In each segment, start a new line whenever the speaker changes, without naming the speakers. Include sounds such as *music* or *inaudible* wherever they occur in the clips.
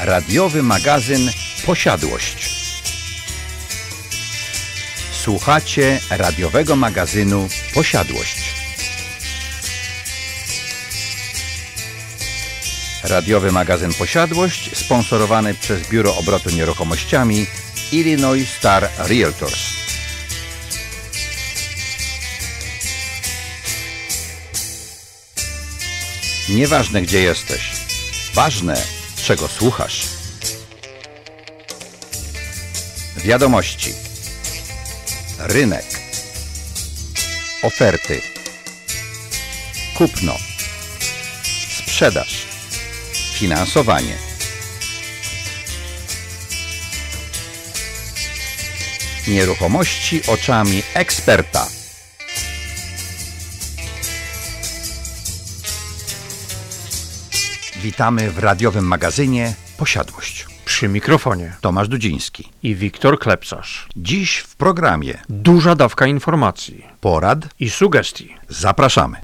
radiowy magazyn Posiadłość. Słuchacie radiowego magazynu Posiadłość. Radiowy magazyn Posiadłość sponsorowany przez Biuro Obrotu Nieruchomościami Illinois Star Realtors. Nieważne gdzie jesteś, ważne czego słuchasz. Wiadomości. Rynek. Oferty. Kupno. Sprzedaż. Finansowanie. Nieruchomości oczami eksperta. Witamy w radiowym magazynie Posiadłość.
Przy mikrofonie
Tomasz Dudziński.
i Wiktor Klepsarz.
Dziś w programie
Duża dawka informacji
porad.
i sugestii.
Zapraszamy.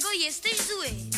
Trzynastego jesteś zły.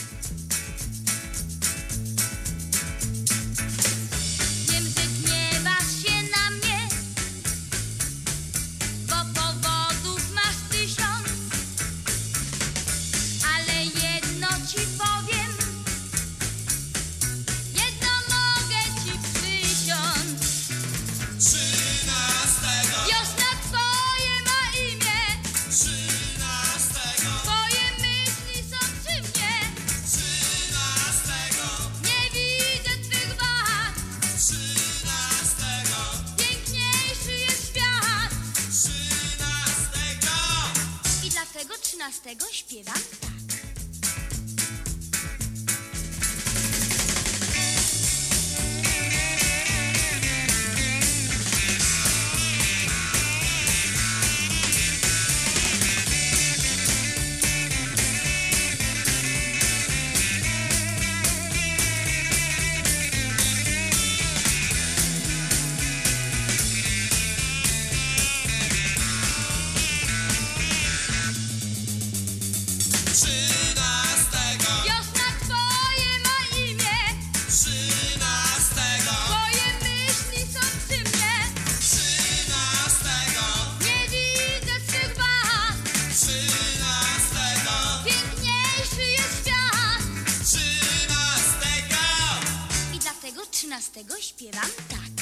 Trzynastego śpiewam tak.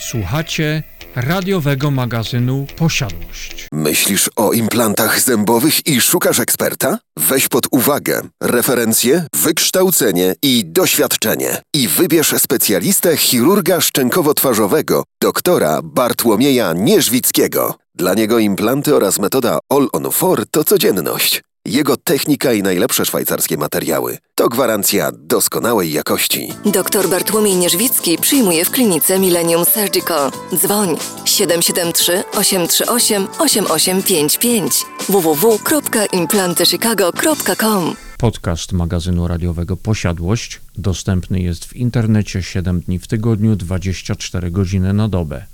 Słuchacie radiowego magazynu Posiadłość.
Myślisz o implantach zębowych i szukasz eksperta? Weź pod uwagę referencje, wykształcenie i doświadczenie. I wybierz specjalistę chirurga szczękowo-twarzowego, doktora Bartłomieja Nieżwickiego. Dla niego implanty oraz metoda All on 4 to codzienność. Jego technika i najlepsze szwajcarskie materiały to gwarancja doskonałej jakości.
Dr Bartłomiej Nierzwicki przyjmuje w klinice Millennium Surgical. Dzwoń 773 838 8855 www.implantychicago.com
Podcast magazynu radiowego Posiadłość dostępny jest w internecie 7 dni w tygodniu, 24 godziny na dobę.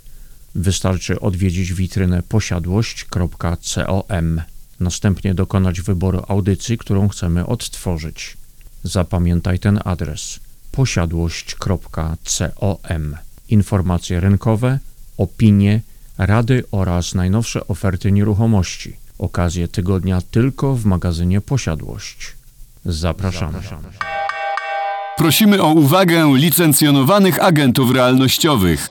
Wystarczy odwiedzić witrynę posiadłość.com. Następnie dokonać wyboru audycji, którą chcemy odtworzyć. Zapamiętaj ten adres posiadłość.com. Informacje rynkowe, opinie, rady oraz najnowsze oferty nieruchomości. Okazje tygodnia tylko w magazynie Posiadłość. Zapraszamy.
Prosimy o uwagę licencjonowanych agentów realnościowych.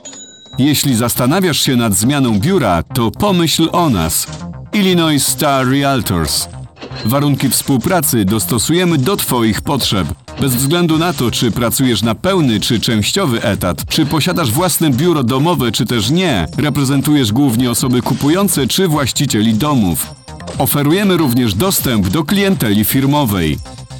Jeśli zastanawiasz się nad zmianą biura, to pomyśl o nas. Illinois Star Realtors. Warunki współpracy dostosujemy do Twoich potrzeb. Bez względu na to, czy pracujesz na pełny czy częściowy etat, czy posiadasz własne biuro domowe, czy też nie, reprezentujesz głównie osoby kupujące czy właścicieli domów. Oferujemy również dostęp do klienteli firmowej.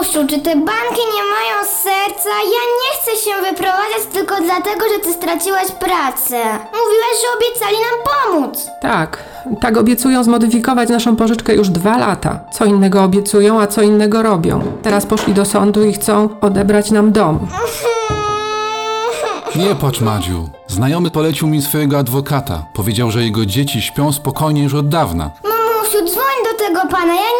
Mamusiu, czy te banki nie mają serca? Ja nie chcę się wyprowadzać tylko dlatego, że ty straciłaś pracę. Mówiłaś, że obiecali nam pomóc.
Tak, tak obiecują zmodyfikować naszą pożyczkę już dwa lata. Co innego obiecują, a co innego robią. Teraz poszli do sądu i chcą odebrać nam dom. *laughs*
Nie płacz, Madziu. Znajomy polecił mi swojego adwokata. Powiedział, że jego dzieci śpią spokojnie już od dawna.
Mamusiu, dzwoń do tego pana, ja nie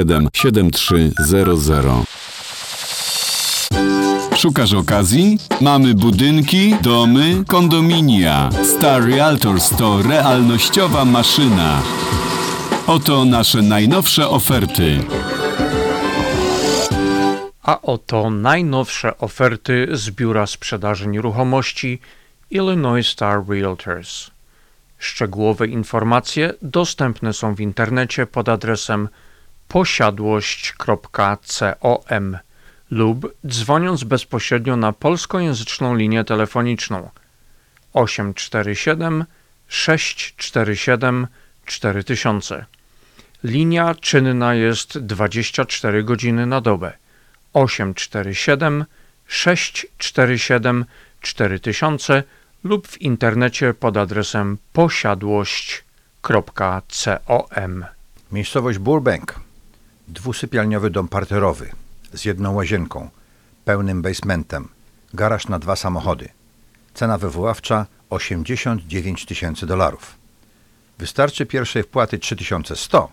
7300 Szukasz okazji? Mamy budynki, domy, kondominia. Star Realtors to realnościowa maszyna. Oto nasze najnowsze oferty.
A oto najnowsze oferty z Biura Sprzedaży Nieruchomości Illinois Star Realtors. Szczegółowe informacje dostępne są w internecie pod adresem posiadłość.com lub dzwoniąc bezpośrednio na polskojęzyczną linię telefoniczną 847 647 4000. Linia czynna jest 24 godziny na dobę. 847 647 4000 lub w internecie pod adresem posiadłość.com.
Miejscowość Burbank. Dwusypialniowy dom parterowy z jedną łazienką, pełnym basementem, garaż na dwa samochody. Cena wywoławcza 89 tysięcy dolarów. Wystarczy pierwszej wpłaty 3100,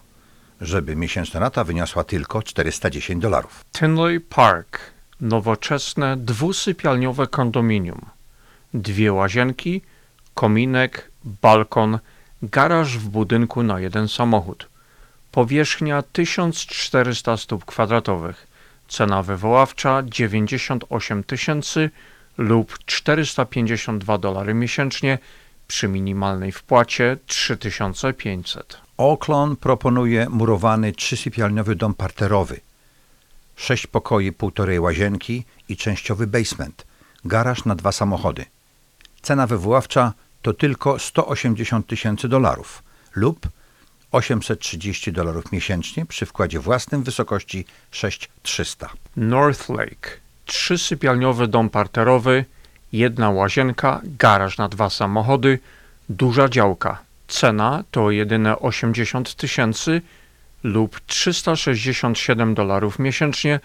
żeby miesięczna rata wyniosła tylko 410 dolarów.
Tinley Park. Nowoczesne dwusypialniowe kondominium. Dwie łazienki, kominek, balkon, garaż w budynku na jeden samochód. Powierzchnia 1400 stóp kwadratowych. Cena wywoławcza 98 tysięcy lub 452 dolary miesięcznie przy minimalnej wpłacie 3500.
Oaklon proponuje murowany trzysypialniowy dom parterowy. Sześć pokoi, półtorej łazienki i częściowy basement. Garaż na dwa samochody. Cena wywoławcza to tylko 180 tysięcy dolarów lub 830 dolarów miesięcznie przy wkładzie własnym w wysokości 6300.
North Lake. Trzysypialniowy dom parterowy, jedna łazienka, garaż na dwa samochody, duża działka. Cena to jedyne 80 tysięcy lub 367 dolarów miesięcznie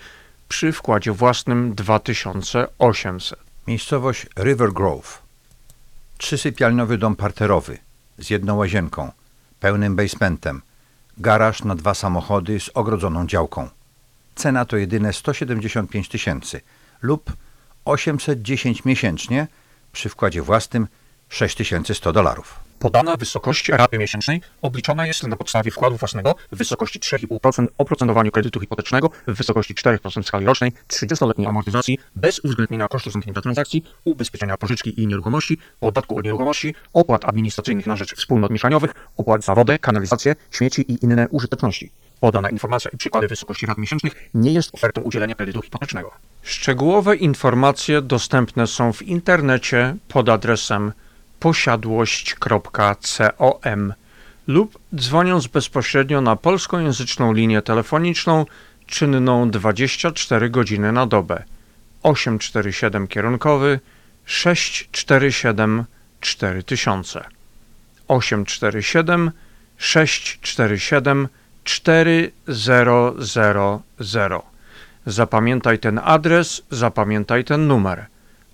przy wkładzie własnym 2800.
Miejscowość River Grove. Trzysypialniowy dom parterowy z jedną łazienką, pełnym basementem, garaż na dwa samochody z ogrodzoną działką. Cena to jedyne 175 tysięcy lub 810 miesięcznie przy wkładzie własnym 6100 dolarów.
Podana wysokość raty miesięcznej obliczona jest na podstawie wkładu własnego w wysokości 3,5% oprocentowaniu kredytu hipotecznego w wysokości 4% w skali rocznej, 30-letniej amortyzacji bez uwzględnienia kosztu zamknięcia transakcji, ubezpieczenia pożyczki i nieruchomości, podatku od nieruchomości, opłat administracyjnych na rzecz wspólnot mieszaniowych, opłat za wodę, kanalizację, śmieci i inne użyteczności. Podana informacja i przykłady wysokości rat miesięcznych nie jest ofertą udzielenia kredytu hipotecznego. Szczegółowe informacje dostępne są w internecie pod adresem posiadłość.com lub dzwoniąc bezpośrednio na polskojęzyczną linię telefoniczną czynną 24 godziny na dobę. 847 kierunkowy 647 4000 847 647 4000 Zapamiętaj ten adres, zapamiętaj ten numer.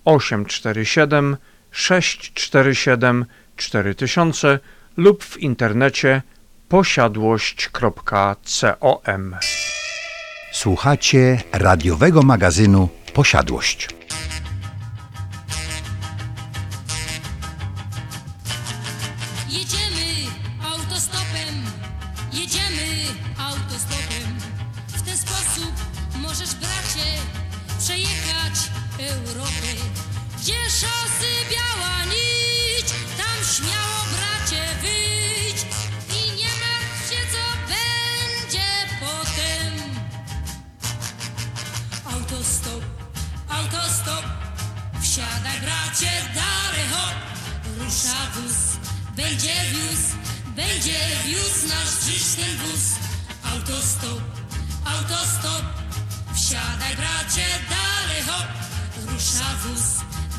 847 647 4000 lub w internecie posiadłość.com.
Słuchacie radiowego magazynu Posiadłość.
Będzie wiózł nasz dziś ten wóz. Autostop, autostop, wsiadaj bracie, dalej hop. Rusza wóz,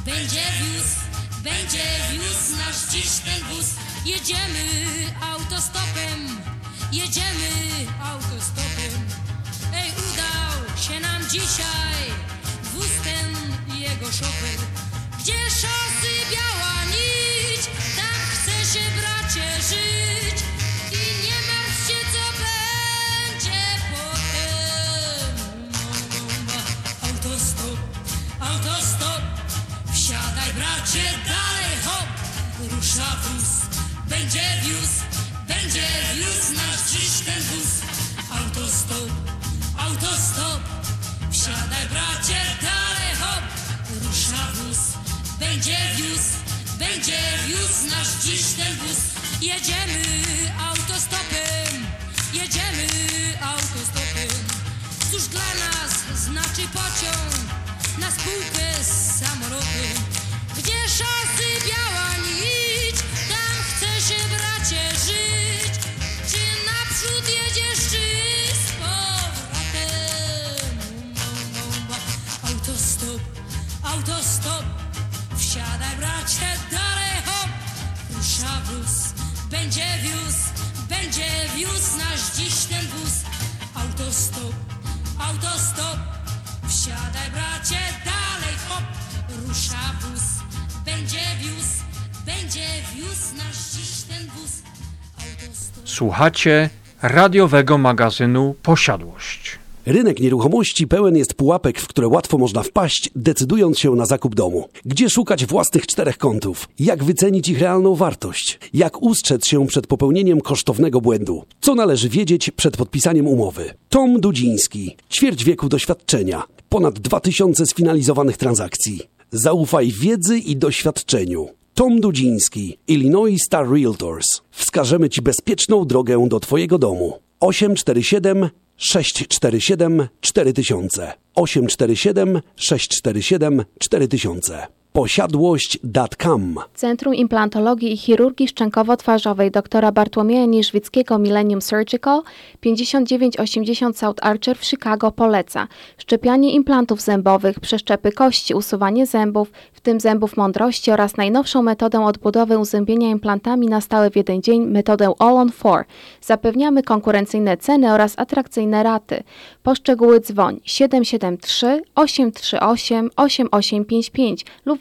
będzie wiózł, będzie wiózł nasz dziś ten wóz. Jedziemy autostopem, jedziemy autostopem. Ej, udał się nam dzisiaj wóz ten i jego szofer. Gdzie szosy biała będzie wiózł nasz dziś ten wóz. Autostop, autostop, wsiadaj bracie, dalej hop. Rusza wóz, będzie wiózł, będzie wiózł nasz dziś ten wóz. Jedziemy autostopem, jedziemy autostopem. Cóż dla nas znaczy pociąg na spółkę z samolotem? Gdzie szosy biała będzie wiózł, będzie wiózł nasz dziś ten wóz. Autostop, autostop, wsiadaj bracie, dalej hop. Rusza wóz, będzie wiózł, będzie wiózł nasz dziś ten wóz. Autostop.
Słuchacie radiowego magazynu Posiadłość.
Rynek nieruchomości pełen jest pułapek, w które łatwo można wpaść, decydując się na zakup domu. Gdzie szukać własnych czterech kątów? Jak wycenić ich realną wartość? Jak ustrzec się przed popełnieniem kosztownego błędu? Co należy wiedzieć przed podpisaniem umowy? Tom Dudziński. Ćwierć wieku doświadczenia. Ponad 2000 sfinalizowanych transakcji. Zaufaj wiedzy i doświadczeniu. Tom Dudziński, Illinois Star Realtors. Wskażemy Ci bezpieczną drogę do Twojego domu. 847 647 4000 847 647 4000 posiadłość.com.
Centrum Implantologii i Chirurgii Szczękowo-Twarzowej dr Bartłomieja Niżwickiego Millennium Surgical 5980 South Archer w Chicago poleca szczepianie implantów zębowych, przeszczepy kości, usuwanie zębów, w tym zębów mądrości oraz najnowszą metodę odbudowy uzębienia implantami na stałe w jeden dzień, metodę All on 4. Zapewniamy konkurencyjne ceny oraz atrakcyjne raty. Po szczegóły dzwoń 773 838 8855 lub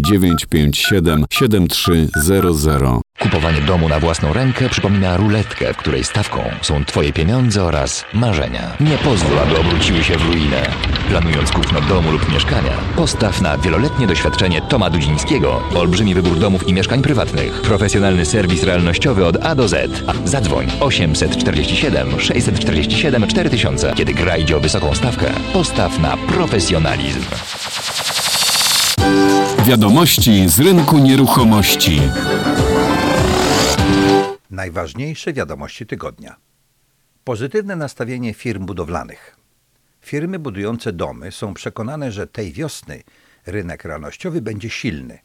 957 7300
Kupowanie domu na własną rękę przypomina ruletkę, w której stawką są Twoje pieniądze oraz marzenia. Nie pozwól, aby obróciły się w ruinę. Planując kupno domu lub mieszkania, postaw na wieloletnie doświadczenie Toma Dudzińskiego. Olbrzymi wybór domów i mieszkań prywatnych. Profesjonalny serwis realnościowy od A do Z. Zadzwoń 847 647 4000. Kiedy gra idzie o wysoką stawkę, postaw na profesjonalizm.
Wiadomości z rynku nieruchomości.
Najważniejsze wiadomości tygodnia. Pozytywne nastawienie firm budowlanych. Firmy budujące domy są przekonane, że tej wiosny rynek realnościowy będzie silny.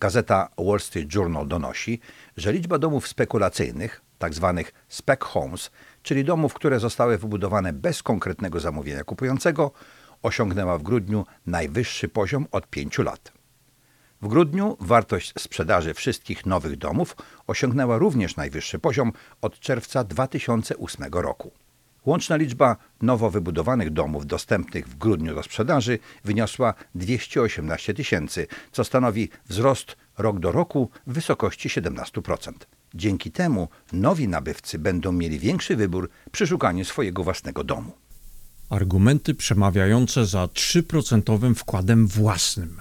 Gazeta Wall Street Journal donosi, że liczba domów spekulacyjnych, tzw. spec homes, czyli domów, które zostały wybudowane bez konkretnego zamówienia kupującego, osiągnęła w grudniu najwyższy poziom od pięciu lat. W grudniu wartość sprzedaży wszystkich nowych domów osiągnęła również najwyższy poziom od czerwca 2008 roku. Łączna liczba nowo wybudowanych domów dostępnych w grudniu do sprzedaży wyniosła 218 tysięcy, co stanowi wzrost rok do roku w wysokości 17%. Dzięki temu nowi nabywcy będą mieli większy wybór przy szukaniu swojego własnego domu.
Argumenty przemawiające za 3% wkładem własnym.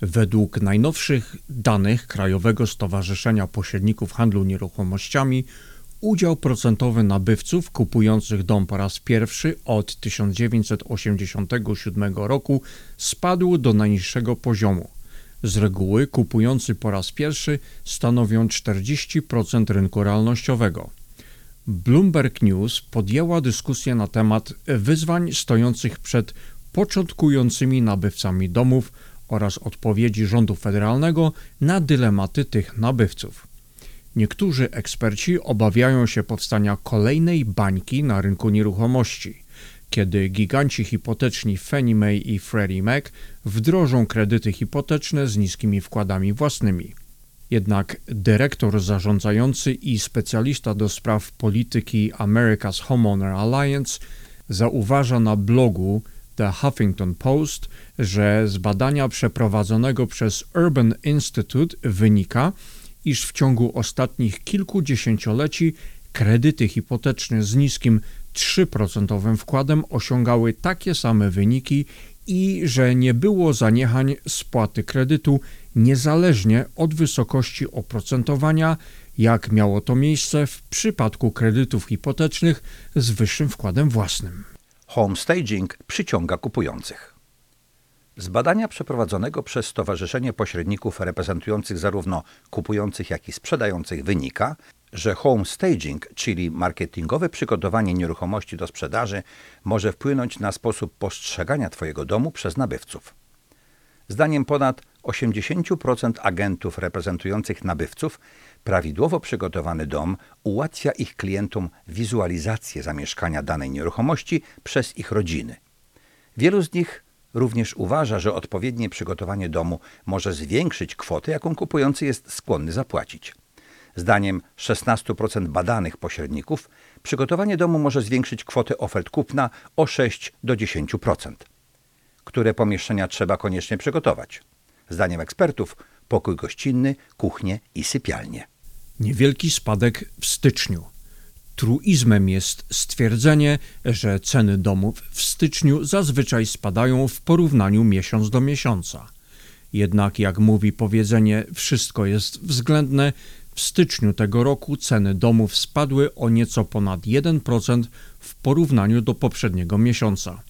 Według najnowszych danych Krajowego Stowarzyszenia Pośredników Handlu Nieruchomościami udział procentowy nabywców kupujących dom po raz pierwszy od 1987 roku spadł do najniższego poziomu. Z reguły kupujący po raz pierwszy stanowią 40% rynku realnościowego. Bloomberg News podjęła dyskusję na temat wyzwań stojących przed początkującymi nabywcami domów oraz odpowiedzi rządu federalnego na dylematy tych nabywców. Niektórzy eksperci obawiają się powstania kolejnej bańki na rynku nieruchomości, kiedy giganci hipoteczni Fannie Mae i Freddie Mac wdrożą kredyty hipoteczne z niskimi wkładami własnymi. Jednak dyrektor zarządzający i specjalista do spraw polityki America's Homeowner Alliance zauważa na blogu The Huffington Post, że z badania przeprowadzonego przez Urban Institute wynika, iż w ciągu ostatnich kilku dziesięcioleci kredyty hipoteczne z niskim 3% wkładem osiągały takie same wyniki i że nie było zaniechań spłaty kredytu niezależnie od wysokości oprocentowania, jak miało to miejsce w przypadku kredytów hipotecznych z wyższym wkładem własnym.
Homestaging przyciąga kupujących. Z badania przeprowadzonego przez Stowarzyszenie Pośredników reprezentujących zarówno kupujących, jak i sprzedających wynika, że homestaging, czyli marketingowe przygotowanie nieruchomości do sprzedaży, może wpłynąć na sposób postrzegania Twojego domu przez nabywców. Zdaniem ponad 80% agentów reprezentujących nabywców, prawidłowo przygotowany dom ułatwia ich klientom wizualizację zamieszkania danej nieruchomości przez ich rodziny. Wielu z nich Również uważa, że odpowiednie przygotowanie domu może zwiększyć kwotę, jaką kupujący jest skłonny zapłacić. Zdaniem 16% badanych pośredników, przygotowanie domu może zwiększyć kwotę ofert kupna o 6 do 10%. Które pomieszczenia trzeba koniecznie przygotować? Zdaniem ekspertów, pokój gościnny, kuchnię i sypialnię.
Niewielki spadek w styczniu. Truizmem jest stwierdzenie, że ceny domów w styczniu zazwyczaj spadają w porównaniu miesiąc do miesiąca. Jednak, jak mówi powiedzenie, wszystko jest względne, w styczniu tego roku ceny domów spadły o nieco ponad 1% w porównaniu do poprzedniego miesiąca.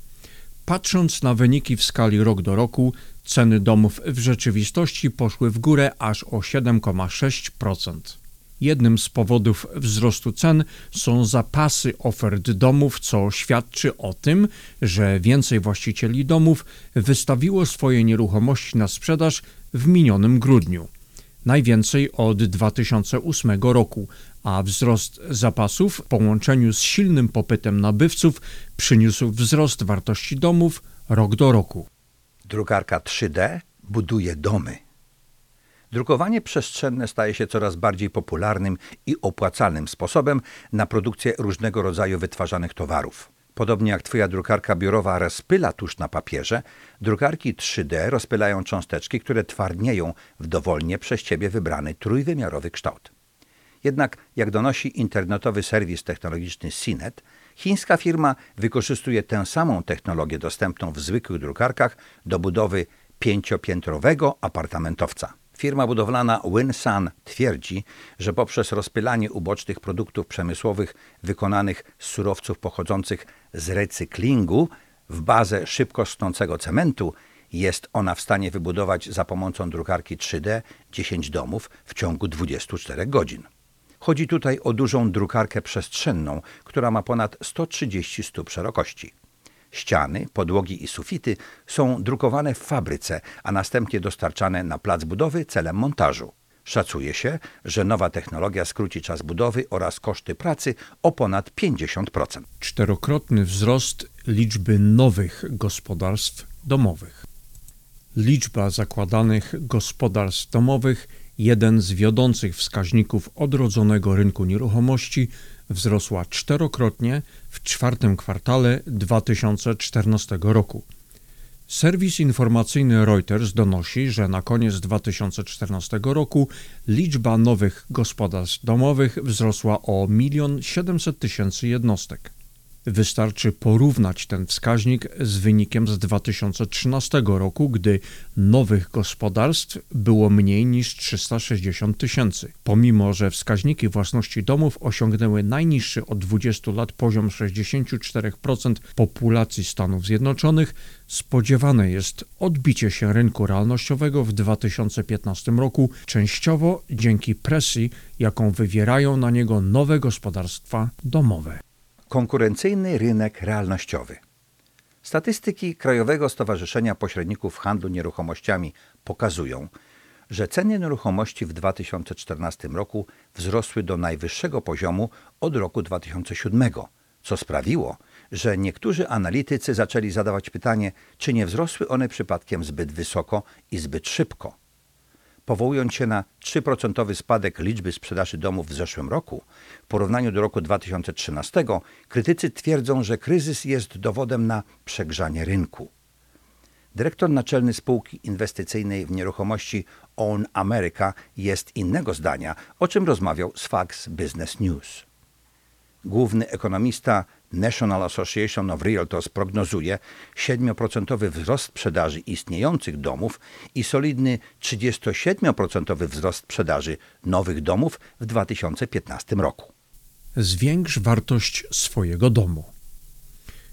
Patrząc na wyniki w skali rok do roku, ceny domów w rzeczywistości poszły w górę aż o 7,6%. Jednym z powodów wzrostu cen są zapasy ofert domów, co świadczy o tym, że więcej właścicieli domów wystawiło swoje nieruchomości na sprzedaż w minionym grudniu. Najwięcej od 2008 roku, a wzrost zapasów w połączeniu z silnym popytem nabywców przyniósł wzrost wartości domów rok do roku.
Drukarka 3D buduje domy. Drukowanie przestrzenne staje się coraz bardziej popularnym i opłacalnym sposobem na produkcję różnego rodzaju wytwarzanych towarów. Podobnie jak Twoja drukarka biurowa rozpyla tusz na papierze, drukarki 3D rozpylają cząsteczki, które twardnieją w dowolnie przez Ciebie wybrany trójwymiarowy kształt. Jednak, jak donosi internetowy serwis technologiczny CNET, chińska firma wykorzystuje tę samą technologię dostępną w zwykłych drukarkach do budowy pięciopiętrowego apartamentowca. Firma budowlana Winsun twierdzi, że poprzez rozpylanie ubocznych produktów przemysłowych wykonanych z surowców pochodzących z recyklingu w bazę szybko snącego cementu jest ona w stanie wybudować za pomocą drukarki 3D 10 domów w ciągu 24 godzin. Chodzi tutaj o dużą drukarkę przestrzenną, która ma ponad 130 stóp szerokości. Ściany, podłogi i sufity są drukowane w fabryce, a następnie dostarczane na plac budowy celem montażu. Szacuje się, że nowa technologia skróci czas budowy oraz koszty pracy o ponad 50%.
Czterokrotny wzrost liczby nowych gospodarstw domowych. Liczba zakładanych gospodarstw domowych, jeden z wiodących wskaźników odrodzonego rynku nieruchomości, wzrosła czterokrotnie w czwartym kwartale 2014 roku. Serwis informacyjny Reuters donosi, że na koniec 2014 roku liczba nowych gospodarstw domowych wzrosła o 1 700 tysięcy jednostek. Wystarczy porównać ten wskaźnik z wynikiem z 2013 roku, gdy nowych gospodarstw było mniej niż 360 tysięcy. Pomimo, że wskaźniki własności domów osiągnęły najniższy od 20 lat poziom 64% populacji Stanów Zjednoczonych, spodziewane jest odbicie się rynku realnościowego w 2015 roku, częściowo dzięki presji, jaką wywierają na niego nowe gospodarstwa domowe.
Konkurencyjny rynek realnościowy. Statystyki Krajowego Stowarzyszenia Pośredników Handlu Nieruchomościami pokazują, że ceny nieruchomości w 2014 roku wzrosły do najwyższego poziomu od roku 2007, co sprawiło, że niektórzy analitycy zaczęli zadawać pytanie, czy nie wzrosły one przypadkiem zbyt wysoko i zbyt szybko. Powołując się na 3% spadek liczby sprzedaży domów w zeszłym roku, w porównaniu do roku 2013, krytycy twierdzą, że kryzys jest dowodem na przegrzanie rynku. Dyrektor naczelny spółki inwestycyjnej w nieruchomości Own America jest innego zdania, o czym rozmawiał z Fox Business News. Główny ekonomista National Association of Realtors prognozuje 7% wzrost sprzedaży istniejących domów i solidny 37% wzrost sprzedaży nowych domów w 2015 roku.
Zwiększ wartość swojego domu.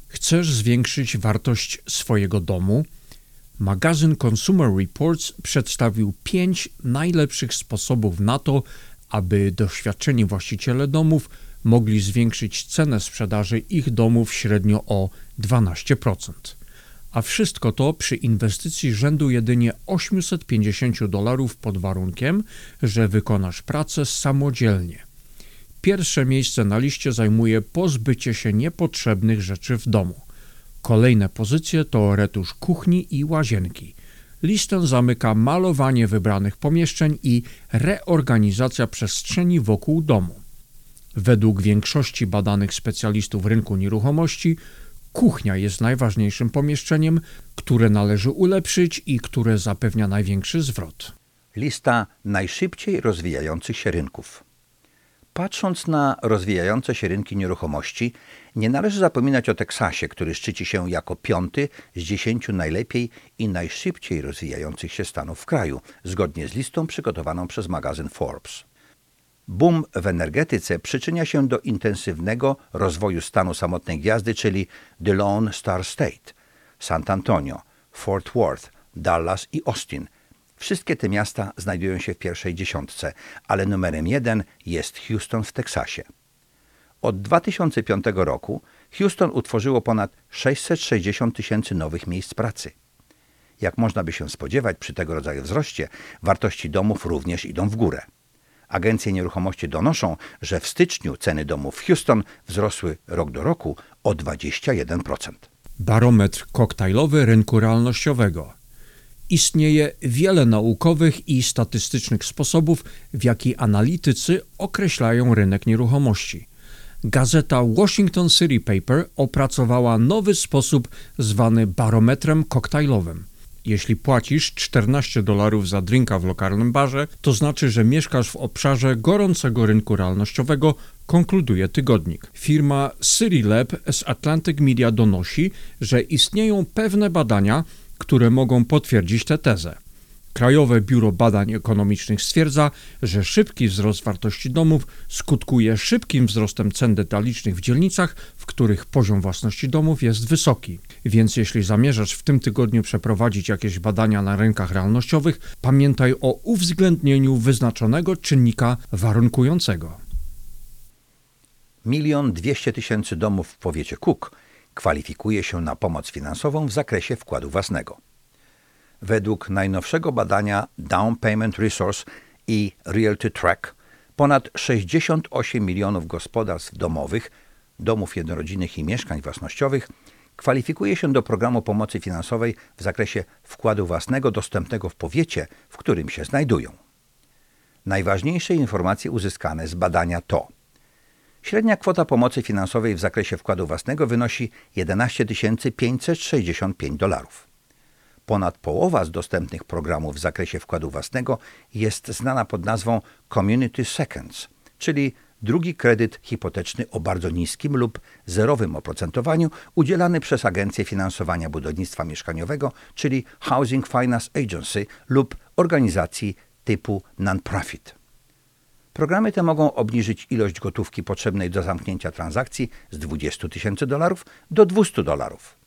Chcesz zwiększyć wartość swojego domu? Magazyn Consumer Reports przedstawił pięć najlepszych sposobów na to, aby doświadczeni właściciele domów mogli zwiększyć cenę sprzedaży ich domów średnio o 12%. A wszystko to przy inwestycji rzędu jedynie 850 dolarów pod warunkiem, że wykonasz pracę samodzielnie. Pierwsze miejsce na liście zajmuje pozbycie się niepotrzebnych rzeczy w domu. Kolejne pozycje to retusz kuchni i łazienki. Listę zamyka malowanie wybranych pomieszczeń i reorganizacja przestrzeni wokół domu. Według większości badanych specjalistów rynku nieruchomości, kuchnia jest najważniejszym pomieszczeniem, które należy ulepszyć i które zapewnia największy zwrot.
Lista najszybciej rozwijających się rynków. Patrząc na rozwijające się rynki nieruchomości, nie należy zapominać o Teksasie, który szczyci się jako piąty z dziesięciu najlepiej i najszybciej rozwijających się stanów w kraju, zgodnie z listą przygotowaną przez magazyn Forbes. Boom w energetyce przyczynia się do intensywnego rozwoju stanu samotnej gwiazdy, czyli The Lone Star State, San Antonio, Fort Worth, Dallas i Austin. Wszystkie te miasta znajdują się w pierwszej dziesiątce, ale numerem jeden jest Houston w Teksasie. Od 2005 roku Houston utworzyło ponad 660 tysięcy nowych miejsc pracy. Jak można by się spodziewać, przy tego rodzaju wzroście wartości domów również idą w górę. Agencje nieruchomości donoszą, że w styczniu ceny domów w Houston wzrosły rok do roku o 21%.
Barometr koktajlowy rynku realnościowego. Istnieje wiele naukowych i statystycznych sposobów, w jaki analitycy określają rynek nieruchomości. Gazeta Washington City Paper opracowała nowy sposób zwany barometrem koktajlowym. Jeśli płacisz 14 dolarów za drinka w lokalnym barze, to znaczy, że mieszkasz w obszarze gorącego rynku realnościowego, konkluduje tygodnik. Firma City Lab z Atlantic Media donosi, że istnieją pewne badania, które mogą potwierdzić tę tezę. Krajowe Biuro Badań Ekonomicznych stwierdza, że szybki wzrost wartości domów skutkuje szybkim wzrostem cen detalicznych w dzielnicach, w których poziom własności domów jest wysoki. Więc jeśli zamierzasz w tym tygodniu przeprowadzić jakieś badania na rynkach realnościowych, pamiętaj o uwzględnieniu wyznaczonego czynnika warunkującego.
Milion dwieście tysięcy domów w powiecie Cook kwalifikuje się na pomoc finansową w zakresie wkładu własnego. Według najnowszego badania Down Payment Resource i Realty Track ponad 68 milionów gospodarstw domowych, domów jednorodzinnych i mieszkań własnościowych kwalifikuje się do programu pomocy finansowej w zakresie wkładu własnego dostępnego w powiecie, w którym się znajdują. Najważniejsze informacje uzyskane z badania to Średnia kwota pomocy finansowej w zakresie wkładu własnego wynosi 11 565 dolarów. Ponad połowa z dostępnych programów w zakresie wkładu własnego jest znana pod nazwą Community Seconds, czyli drugi kredyt hipoteczny o bardzo niskim lub zerowym oprocentowaniu udzielany przez Agencję Finansowania Budownictwa Mieszkaniowego, czyli Housing Finance Agency lub organizacji typu non-profit. Programy te mogą obniżyć ilość gotówki potrzebnej do zamknięcia transakcji z 20 tysięcy dolarów do 200 dolarów.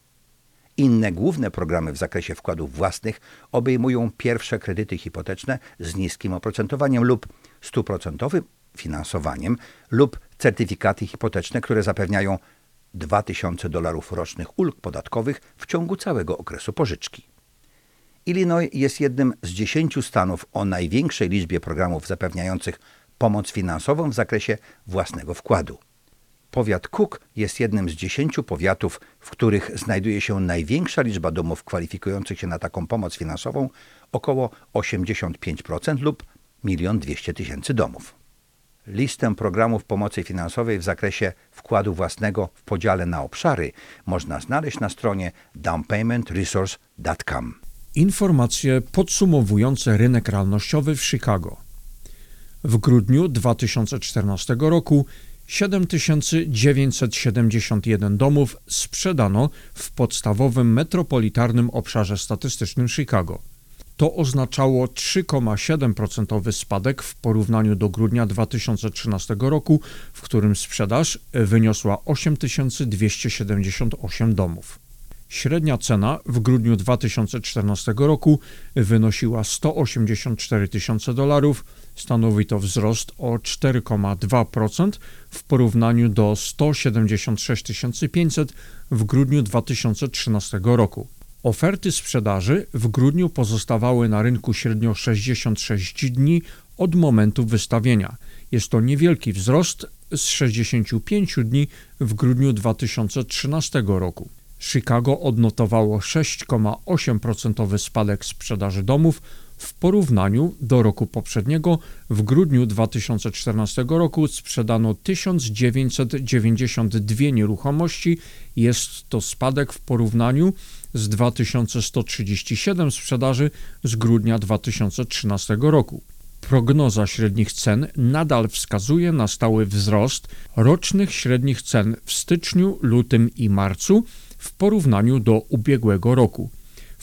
Inne główne programy w zakresie wkładów własnych obejmują pierwsze kredyty hipoteczne z niskim oprocentowaniem lub stuprocentowym finansowaniem lub certyfikaty hipoteczne, które zapewniają 2000 dolarów rocznych ulg podatkowych w ciągu całego okresu pożyczki. Illinois jest jednym z dziesięciu stanów o największej liczbie programów zapewniających pomoc finansową w zakresie własnego wkładu. Powiat Cook jest jednym z dziesięciu powiatów, w których znajduje się największa liczba domów kwalifikujących się na taką pomoc finansową, około 85% lub 1 200 tysięcy domów. Listę programów pomocy finansowej w zakresie wkładu własnego w podziale na obszary można znaleźć na stronie downpaymentresource.com.
Informacje podsumowujące rynek realnościowy w Chicago. W grudniu 2014 roku 7971 domów sprzedano w podstawowym metropolitarnym obszarze statystycznym Chicago. To oznaczało 3,7% spadek w porównaniu do grudnia 2013 roku, w którym sprzedaż wyniosła 8278 domów. Średnia cena w grudniu 2014 roku wynosiła 184 tysiące dolarów. Stanowi to wzrost o 4,2% w porównaniu do 176 500 w grudniu 2013 roku. Oferty sprzedaży w grudniu pozostawały na rynku średnio 66 dni od momentu wystawienia. Jest to niewielki wzrost z 65 dni w grudniu 2013 roku. Chicago odnotowało 6,8% spadek sprzedaży domów w porównaniu do roku poprzedniego. W grudniu 2014 roku sprzedano 1992 nieruchomości. Jest to spadek w porównaniu z 2137 sprzedaży z grudnia 2013 roku. Prognoza średnich cen nadal wskazuje na stały wzrost rocznych średnich cen w styczniu, lutym i marcu w porównaniu do ubiegłego roku.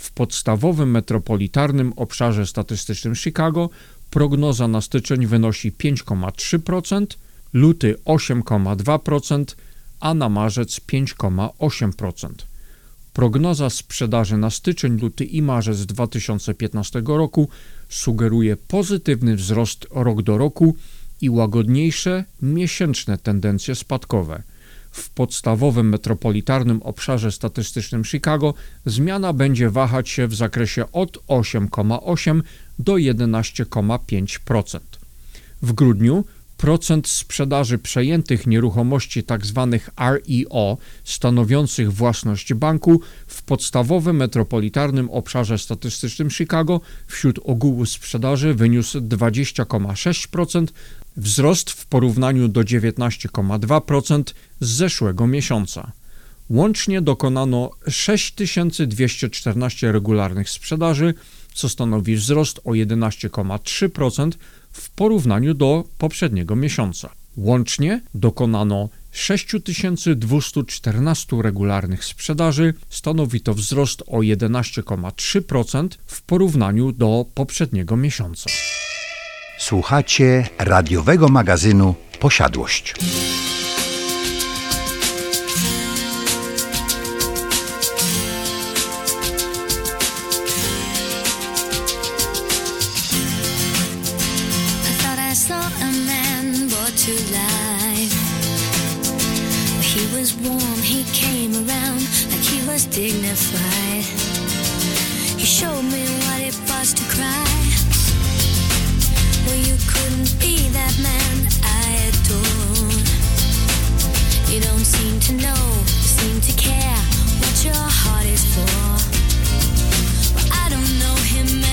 W podstawowym metropolitarnym obszarze statystycznym Chicago prognoza na styczeń wynosi 5,3%, luty 8,2%, a na marzec 5,8%. Prognoza sprzedaży na styczeń, luty i marzec 2015 roku sugeruje pozytywny wzrost rok do roku i łagodniejsze miesięczne tendencje spadkowe. W podstawowym metropolitarnym obszarze statystycznym Chicago zmiana będzie wahać się w zakresie od 8,8 do 11,5%. W grudniu procent sprzedaży przejętych nieruchomości tzw. REO stanowiących własność banku w podstawowym metropolitarnym obszarze statystycznym Chicago wśród ogółu sprzedaży wyniósł 20,6%, wzrost w porównaniu do 19,2% z zeszłego miesiąca. Łącznie dokonano 6214 regularnych sprzedaży, co stanowi wzrost o 11,3% w porównaniu do poprzedniego miesiąca. Łącznie dokonano 6214 regularnych sprzedaży, stanowi to wzrost o 11,3% w porównaniu do poprzedniego miesiąca.
Słuchacie radiowego magazynu Posiadłość.
I seem to know, seem to care what your heart is for. Well, I don't know him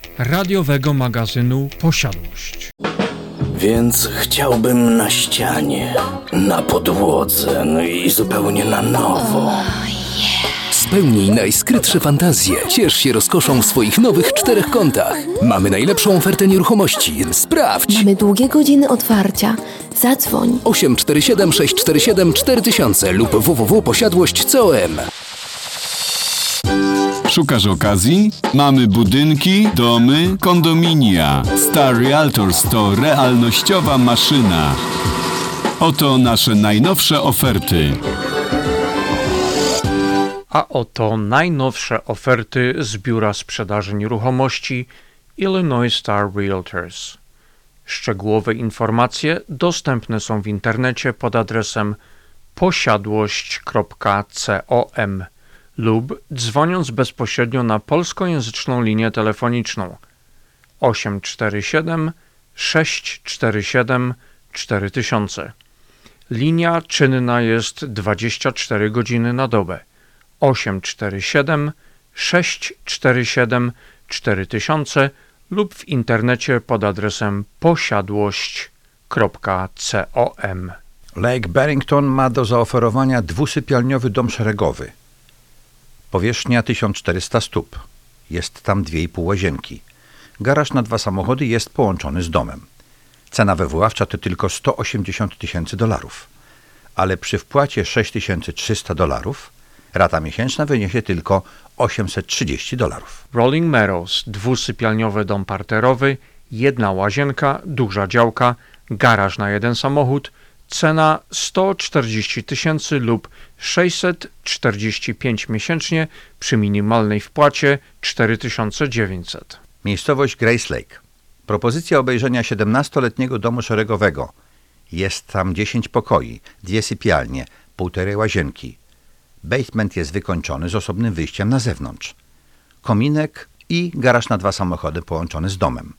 radiowego magazynu Posiadłość.
Więc chciałbym na ścianie, na podłodze, no i zupełnie na nowo.
Spełnij najskrytsze fantazje. Ciesz się rozkoszą w swoich nowych czterech kątach. Mamy najlepszą ofertę nieruchomości. Sprawdź!
Mamy długie godziny otwarcia. Zadzwoń.
847 647 4000 lub www.posiadłość.com
Szukasz okazji? Mamy budynki, domy, kondominia. Star Realtors to realnościowa maszyna. Oto nasze najnowsze oferty.
A oto najnowsze oferty z Biura Sprzedaży Nieruchomości Illinois Star Realtors. Szczegółowe informacje dostępne są w internecie pod adresem posiadłość.com lub dzwoniąc bezpośrednio na polskojęzyczną linię telefoniczną 847 647 4000. Linia czynna jest 24 godziny na dobę. 847 647 4000 lub w internecie pod adresem posiadłość.com.
Lake Barrington ma do zaoferowania dwusypialniowy dom szeregowy. Powierzchnia 1400 stóp. Jest tam 2,5 łazienki. Garaż na dwa samochody jest połączony z domem. Cena wywoławcza to tylko 180 tysięcy dolarów. Ale przy wpłacie 6300 dolarów rata miesięczna wyniesie tylko 830 dolarów.
Rolling Meadows, dwusypialniowy dom parterowy, jedna łazienka, duża działka, garaż na jeden samochód, cena 140 tysięcy lub 645 miesięcznie przy minimalnej wpłacie 4900.
Miejscowość Grace Lake. Propozycja obejrzenia 17-letniego domu szeregowego. Jest tam 10 pokoi, dwie sypialnie, półtorej łazienki. Basement jest wykończony z osobnym wyjściem na zewnątrz. Kominek i garaż na dwa samochody połączony z domem.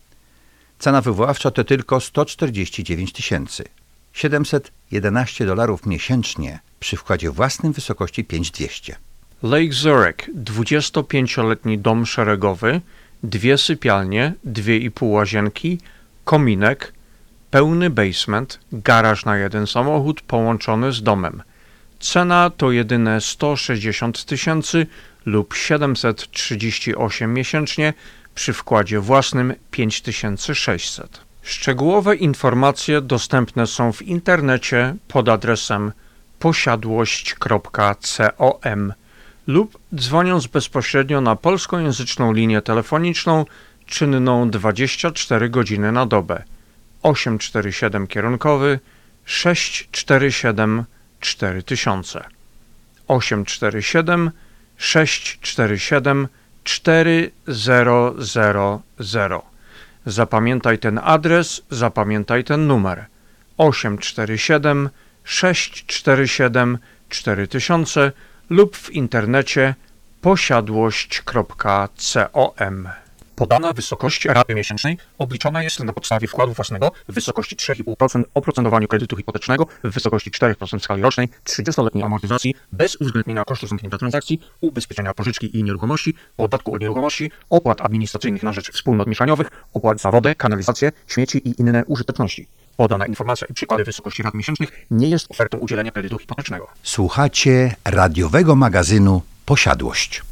Cena wywoławcza to tylko 149 tysięcy. 711 dolarów miesięcznie przy wkładzie własnym w wysokości 5200.
Lake Zurich, 25-letni dom szeregowy, dwie sypialnie, dwie i pół łazienki, kominek, pełny basement, garaż na jeden samochód połączony z domem. Cena to jedyne 160 tysięcy lub 738 miesięcznie przy wkładzie własnym 5600. Szczegółowe informacje dostępne są w internecie pod adresem posiadłość.com lub dzwoniąc bezpośrednio na polskojęzyczną linię telefoniczną czynną 24 godziny na dobę. 847 kierunkowy 647 4000 847 647 4000 Zapamiętaj ten adres, zapamiętaj ten numer 847 647 4000 lub w internecie posiadłość.com. Podana wysokość raty miesięcznej obliczona jest na podstawie wkładu własnego w wysokości 3,5% oprocentowaniu kredytu hipotecznego w wysokości 4% w skali rocznej, 30-letniej amortyzacji bez uwzględnienia kosztów zamknięcia transakcji, ubezpieczenia pożyczki i nieruchomości, podatku od nieruchomości, opłat administracyjnych na rzecz wspólnot mieszaniowych, opłat za wodę, kanalizację, śmieci i inne użyteczności. Podana informacja i przykłady wysokości rat miesięcznych nie jest ofertą udzielenia kredytu hipotecznego.
Słuchacie radiowego magazynu Posiadłość.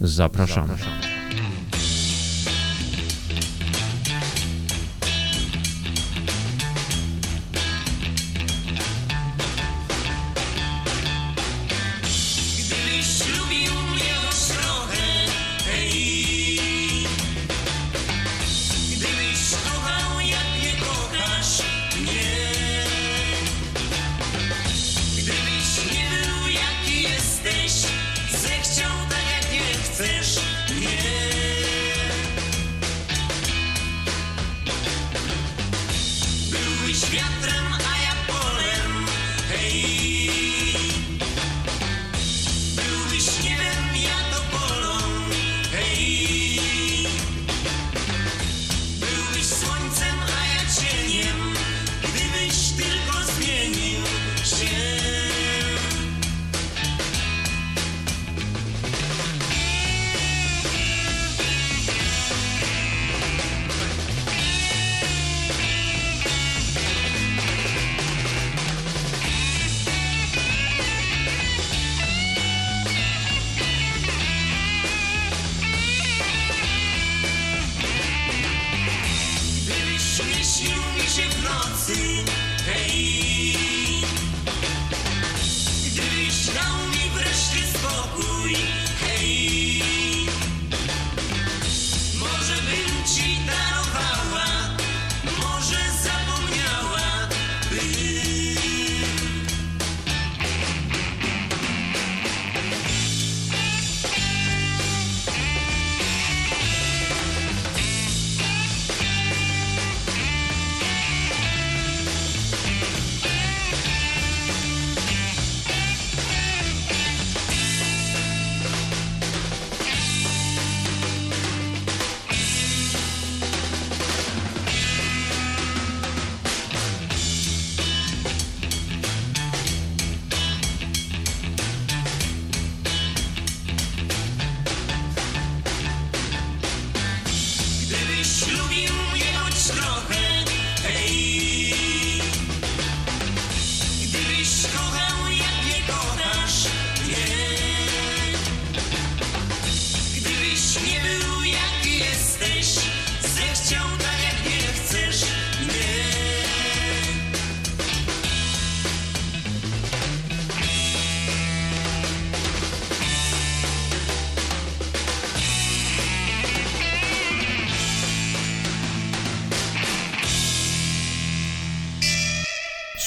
Zapraszamy.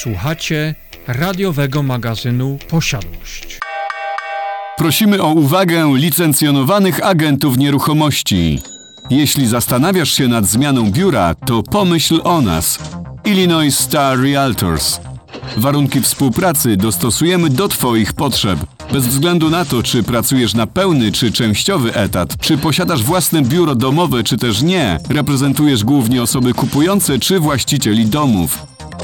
Słuchacie radiowego magazynu Posiadłość.
Prosimy o uwagę licencjonowanych agentów nieruchomości. Jeśli zastanawiasz się nad zmianą biura, to pomyśl o nas. Illinois Star Realtors. Warunki współpracy dostosujemy do Twoich potrzeb. Bez względu na to, czy pracujesz na pełny czy częściowy etat, czy posiadasz własne biuro domowe, czy też nie, reprezentujesz głównie osoby kupujące czy właścicieli domów.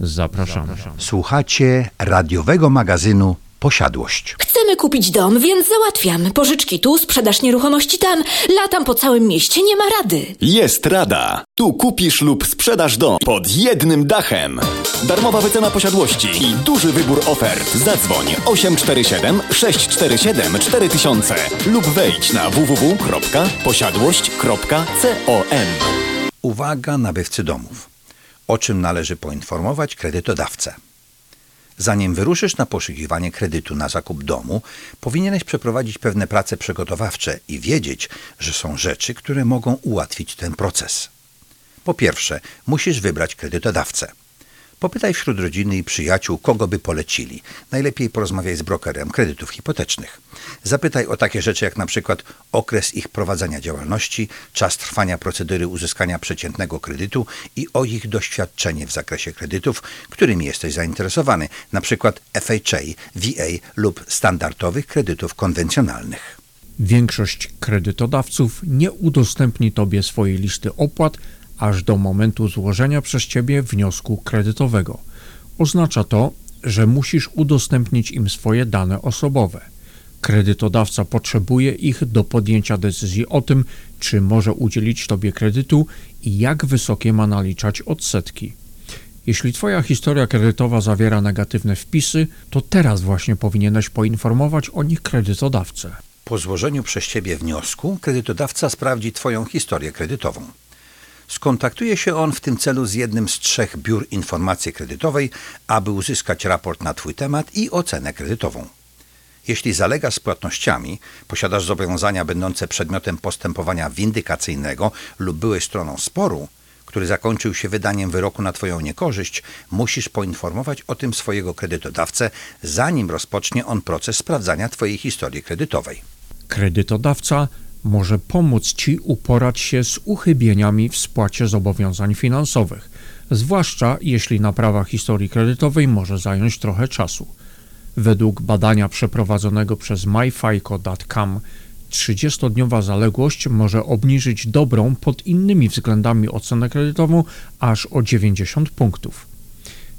Zapraszamy.
Słuchacie radiowego magazynu Posiadłość.
Chcemy kupić dom, więc załatwiam. Pożyczki tu, sprzedaż nieruchomości tam. Latam po całym mieście, nie ma rady.
Jest rada. Tu kupisz lub sprzedasz dom pod jednym dachem. Darmowa wycena posiadłości i duży wybór ofert. Zadzwoń 847 647 4000 lub wejdź na www.posiadłość.com.
Uwaga nabywcy domów. O czym należy poinformować kredytodawcę? Zanim wyruszysz na poszukiwanie kredytu na zakup domu, powinieneś przeprowadzić pewne prace przygotowawcze i wiedzieć, że są rzeczy, które mogą ułatwić ten proces. Po pierwsze, musisz wybrać kredytodawcę. Popytaj wśród rodziny i przyjaciół, kogo by polecili. Najlepiej porozmawiaj z brokerem kredytów hipotecznych. Zapytaj o takie rzeczy jak na przykład okres ich prowadzenia działalności, czas trwania procedury uzyskania przeciętnego kredytu i o ich doświadczenie w zakresie kredytów, którymi jesteś zainteresowany, na przykład FHA, VA lub standardowych kredytów konwencjonalnych.
Większość kredytodawców nie udostępni Tobie swojej listy opłat aż do momentu złożenia przez Ciebie wniosku kredytowego. Oznacza to, że musisz udostępnić im swoje dane osobowe. Kredytodawca potrzebuje ich do podjęcia decyzji o tym, czy może udzielić Tobie kredytu i jak wysokie ma naliczać odsetki. Jeśli Twoja historia kredytowa zawiera negatywne wpisy, to teraz właśnie powinieneś poinformować o nich kredytodawcę.
Po złożeniu przez Ciebie wniosku, kredytodawca sprawdzi Twoją historię kredytową. Skontaktuje się on w tym celu z jednym z trzech biur informacji kredytowej, aby uzyskać raport na Twój temat i ocenę kredytową. Jeśli zalegasz z płatnościami, posiadasz zobowiązania będące przedmiotem postępowania windykacyjnego lub byłeś stroną sporu, który zakończył się wydaniem wyroku na Twoją niekorzyść, musisz poinformować o tym swojego kredytodawcę, zanim rozpocznie on proces sprawdzania Twojej historii kredytowej.
Kredytodawca może pomóc Ci uporać się z uchybieniami w spłacie zobowiązań finansowych, zwłaszcza jeśli naprawa historii kredytowej może zająć trochę czasu. Według badania przeprowadzonego przez myfico.com 30-dniowa zaległość może obniżyć dobrą pod innymi względami ocenę kredytową aż o 90 punktów.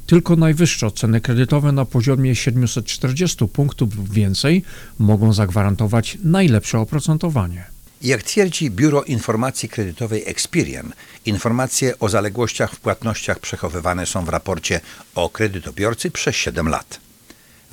Tylko najwyższe oceny kredytowe na poziomie 740 punktów więcej mogą zagwarantować najlepsze oprocentowanie.
Jak twierdzi Biuro Informacji Kredytowej Experian, informacje o zaległościach w płatnościach przechowywane są w raporcie o kredytobiorcy przez 7 lat.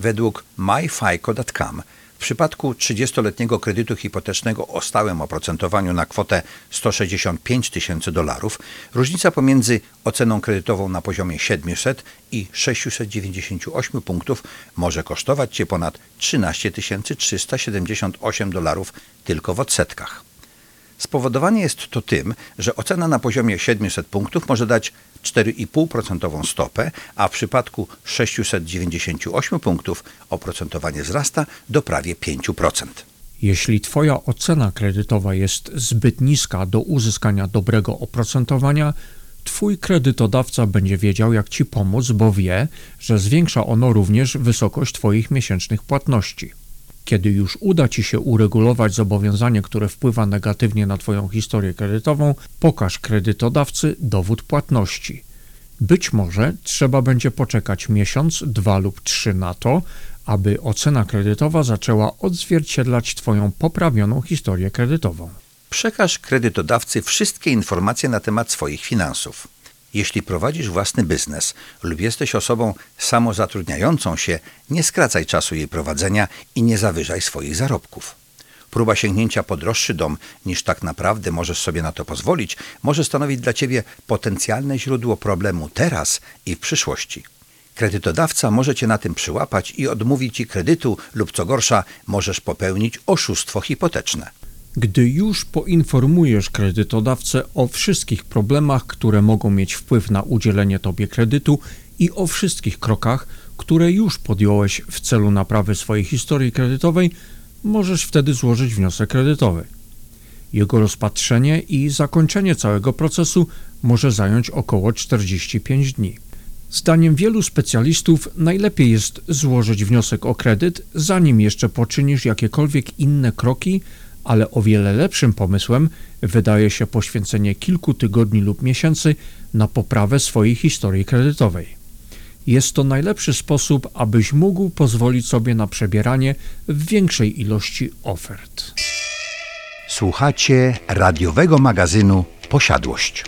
Według myfico.com w przypadku 30-letniego kredytu hipotecznego o stałym oprocentowaniu na kwotę 165 tysięcy dolarów, różnica pomiędzy oceną kredytową na poziomie 700 i 698 punktów może kosztować Cię ponad 13 378 dolarów tylko w odsetkach. Spowodowane jest to tym, że ocena na poziomie 700 punktów może dać 4,5% stopę, a w przypadku 698 punktów oprocentowanie wzrasta do prawie 5%.
Jeśli Twoja ocena kredytowa jest zbyt niska do uzyskania dobrego oprocentowania, Twój kredytodawca będzie wiedział, jak Ci pomóc, bo wie, że zwiększa ono również wysokość Twoich miesięcznych płatności. Kiedy już uda Ci się uregulować zobowiązanie, które wpływa negatywnie na Twoją historię kredytową, pokaż kredytodawcy dowód płatności. Być może trzeba będzie poczekać miesiąc, dwa lub trzy na to, aby ocena kredytowa zaczęła odzwierciedlać Twoją poprawioną historię kredytową.
Przekaż kredytodawcy wszystkie informacje na temat swoich finansów. Jeśli prowadzisz własny biznes lub jesteś osobą samozatrudniającą się, nie skracaj czasu jej prowadzenia i nie zawyżaj swoich zarobków. Próba sięgnięcia po droższy dom niż tak naprawdę możesz sobie na to pozwolić, może stanowić dla ciebie potencjalne źródło problemu teraz i w przyszłości. Kredytodawca może cię na tym przyłapać i odmówić ci kredytu, lub co gorsza, możesz popełnić oszustwo hipoteczne.
Gdy już poinformujesz kredytodawcę o wszystkich problemach, które mogą mieć wpływ na udzielenie Tobie kredytu i o wszystkich krokach, które już podjąłeś w celu naprawy swojej historii kredytowej, możesz wtedy złożyć wniosek kredytowy. Jego rozpatrzenie i zakończenie całego procesu może zająć około 45 dni. Zdaniem wielu specjalistów najlepiej jest złożyć wniosek o kredyt, zanim jeszcze poczynisz jakiekolwiek inne kroki, ale o wiele lepszym pomysłem wydaje się poświęcenie kilku tygodni lub miesięcy na poprawę swojej historii kredytowej. Jest to najlepszy sposób, abyś mógł pozwolić sobie na przebieranie większej ilości ofert.
Słuchacie radiowego magazynu Posiadłość.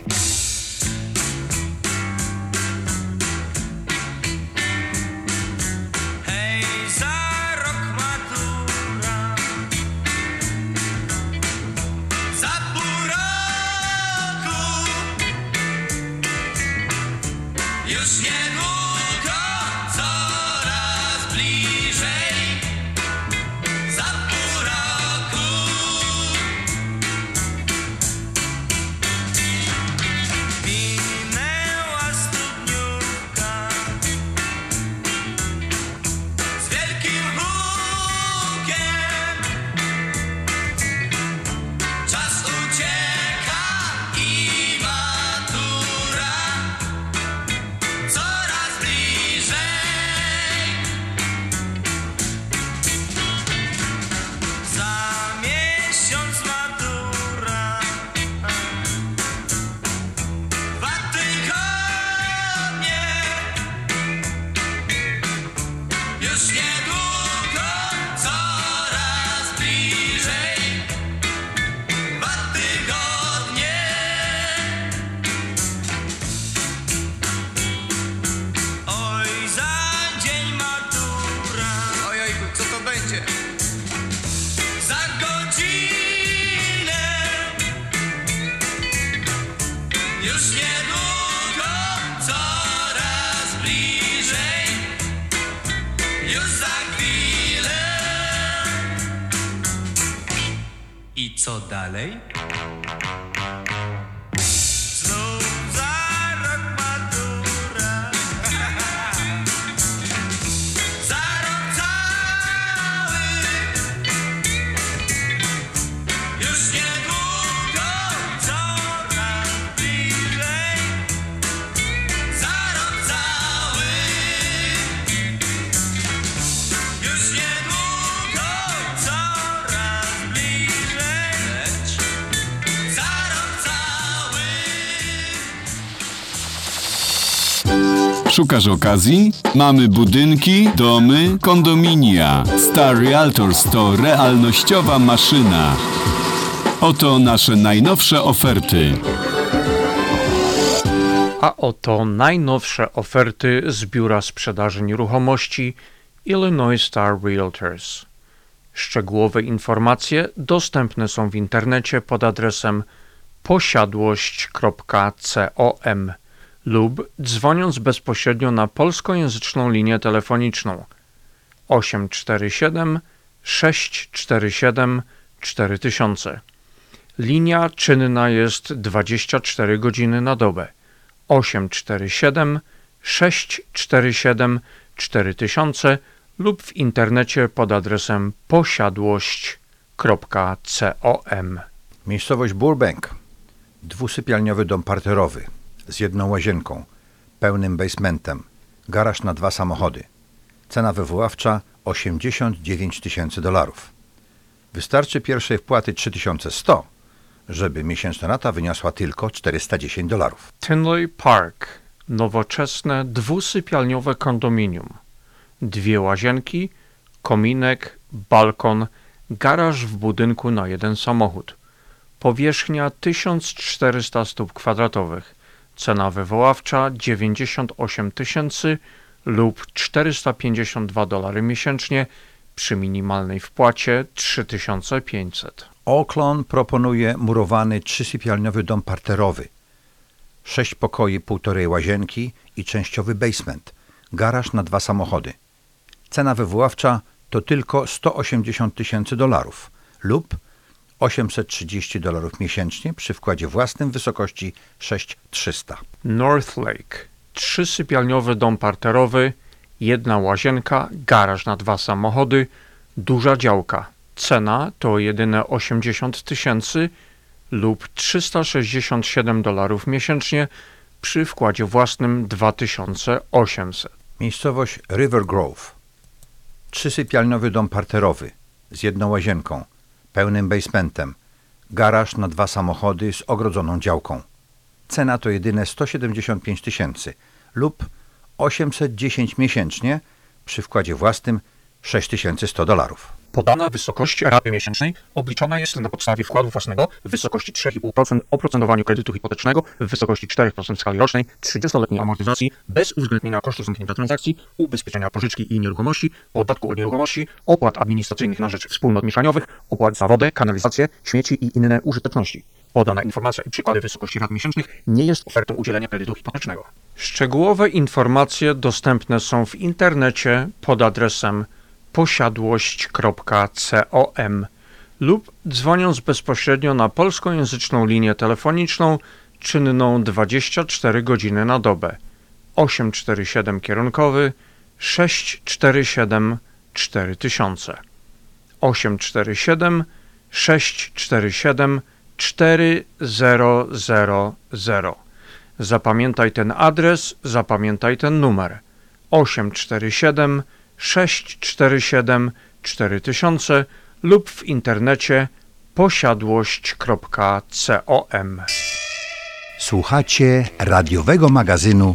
Co
Szukasz okazji? Mamy budynki, domy, kondominia. Star Realtors to realnościowa maszyna. Oto nasze najnowsze oferty.
A oto najnowsze oferty z Biura Sprzedaży Nieruchomości Illinois Star Realtors. Szczegółowe informacje dostępne są w internecie pod adresem posiadłość.com lub dzwoniąc bezpośrednio na polskojęzyczną linię telefoniczną 847 647 4000. Linia czynna jest 24 godziny na dobę. 847 647 4000 lub w internecie pod adresem posiadłość.com.
Miejscowość Burbank. Dwusypialniowy dom parterowy z jedną łazienką, pełnym basementem, garaż na dwa samochody. Cena wywoławcza 89 tysięcy dolarów. Wystarczy pierwszej wpłaty 3100, żeby miesięczna rata wyniosła tylko 410 dolarów.
Tinley Park. Nowoczesne dwusypialniowe kondominium. Dwie łazienki, kominek, balkon, garaż w budynku na jeden samochód. Powierzchnia 1400 stóp kwadratowych. Cena wywoławcza 98 tysięcy lub 452 dolary miesięcznie przy minimalnej wpłacie 3500.
Oaklawn proponuje murowany trzysypialniowy dom parterowy. Sześć pokoi, półtorej łazienki i częściowy basement. Garaż na dwa samochody. Cena wywoławcza to tylko 180 tysięcy dolarów lub 830 dolarów miesięcznie przy wkładzie własnym w wysokości 6300.
North Lake. Trzysypialniowy dom parterowy, jedna łazienka, garaż na dwa samochody, duża działka. Cena to jedyne 80 tysięcy lub 367 dolarów miesięcznie przy wkładzie własnym 2800.
Miejscowość River Grove. Trzysypialniowy dom parterowy z jedną łazienką, pełnym basementem, garaż na dwa samochody z ogrodzoną działką. Cena to jedyne 175 tysięcy lub 810 miesięcznie przy wkładzie własnym 6100 dolarów.
Podana wysokość raty miesięcznej obliczona jest na podstawie wkładu własnego w wysokości 3,5% oprocentowaniu kredytu hipotecznego w wysokości 4% w skali rocznej, 30-letniej amortyzacji bez uwzględnienia kosztów zamknięcia transakcji, ubezpieczenia pożyczki i nieruchomości, podatku od nieruchomości, opłat administracyjnych na rzecz wspólnot mieszaniowych, opłat za wodę, kanalizację, śmieci i inne użyteczności. Podana informacja i przykłady wysokości rat miesięcznych nie jest ofertą udzielenia kredytu hipotecznego. Szczegółowe informacje dostępne są w internecie pod adresem posiadłość.com lub dzwoniąc bezpośrednio na polskojęzyczną linię telefoniczną czynną 24 godziny na dobę. 847 kierunkowy 647 4000 847 647 4000 Zapamiętaj ten adres, zapamiętaj ten numer. 847 647 4000 lub w internecie posiadłość.com.
Słuchacie radiowego magazynu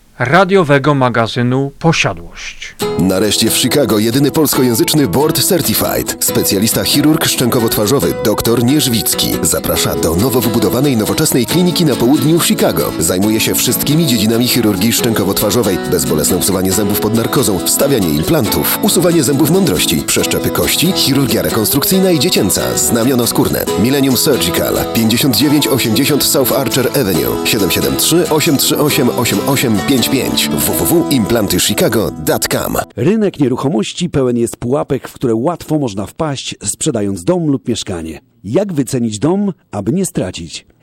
radiowego magazynu Posiadłość.
Nareszcie w Chicago jedyny polskojęzyczny Board Certified. Specjalista chirurg szczękowo-twarzowy dr Nierzwicki zaprasza do nowo wybudowanej nowoczesnej kliniki na południu Chicago. Zajmuje się wszystkimi dziedzinami chirurgii szczękowo-twarzowej. Bezbolesne usuwanie zębów pod narkozą, wstawianie implantów, usuwanie zębów mądrości, przeszczepy kości, chirurgia rekonstrukcyjna i dziecięca, znamiono skórne. Millennium Surgical 5980 South Archer Avenue 773 838 8855 www.implantychicago.com
Rynek nieruchomości pełen jest pułapek, w które łatwo można wpaść, sprzedając dom lub mieszkanie. Jak wycenić dom, aby nie stracić?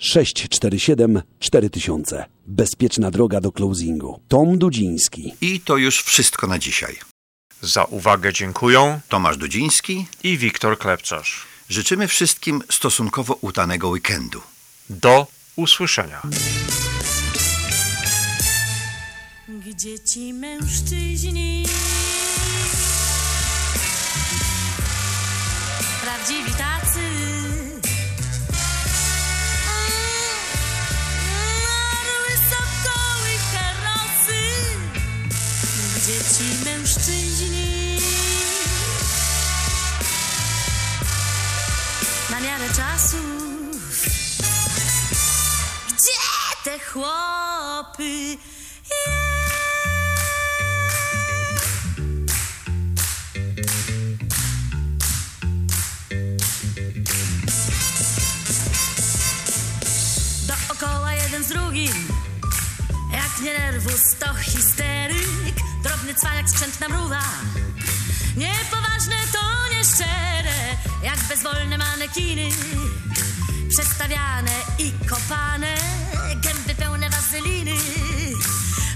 647 4000. Bezpieczna droga do closingu. Tom Dudziński.
I to już wszystko na dzisiaj.
Za uwagę dziękuję
Tomasz Dudziński
i Wiktor Klepczarz.
życzymy wszystkim stosunkowo udanego weekendu.
Do usłyszenia.
Gdzie ci mężczyźni Prawdziwi tacy ci mężczyźni. Na miarę czasów. Gdzie te chłopy? Dookoła jeden z drugim. Jak nie nerwus to histeryk Drobny cwaniak skrzętna mruwa Niepoważne to nieszczere Jak bezwolne manekiny. Przestawiane i kopane Gęby pełne wazyliny.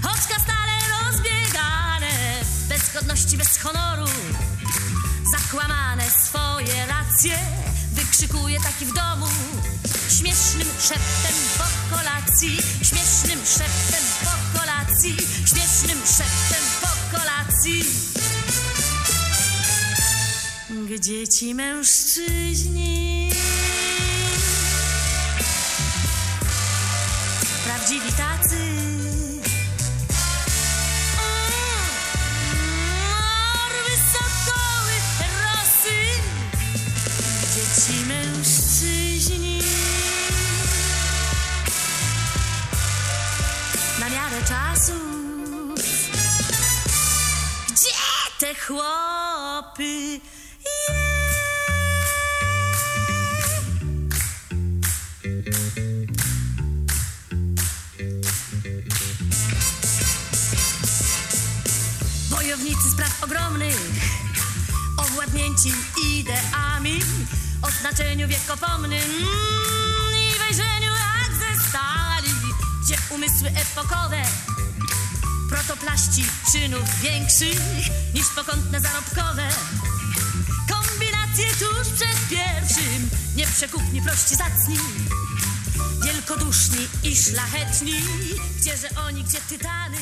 Oczka stale rozbiegane Bez godności, bez honoru. Zakłamane swoje racje Wykrzykuje taki w domu Śmiesznym szeptem po kolacji Śmiesznym szeptem po kolacji Śmiesznym szeptem po kolacji. Gdzie ci mężczyźni chłopy. Wojownicy spraw ogromnych Owładnięci ideami O znaczeniu wiekopomnym mm, I wejrzeniu jak ze stali Gdzie umysły epokowe Protoplaści czynów większych Niż pokątne zarobkowe. Kombinacje tuż przed pierwszym Nieprzekupni, prości, zacni Wielkoduszni i szlachetni. Gdzieże oni, gdzie tytany